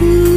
You.